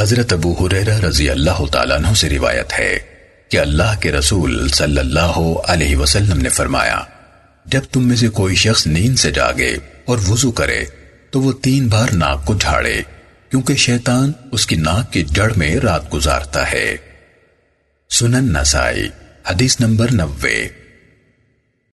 حضرت ابو حریرہ رضی اللہ تعالیٰ عنہ سے روایت ہے کہ اللہ کے رسول صلی اللہ علیہ وسلم نے فرمایا، جب تم میں سے کوئی شخص نیند سے جاگے اور وضو کرے، تو وہ تین بار ناک کو جھاڑے، کیونکہ شیطان اس کی ناک کی جڑ میں رات گزارتا ہے۔ سنن نسائی، حدیث نمبر نوے۔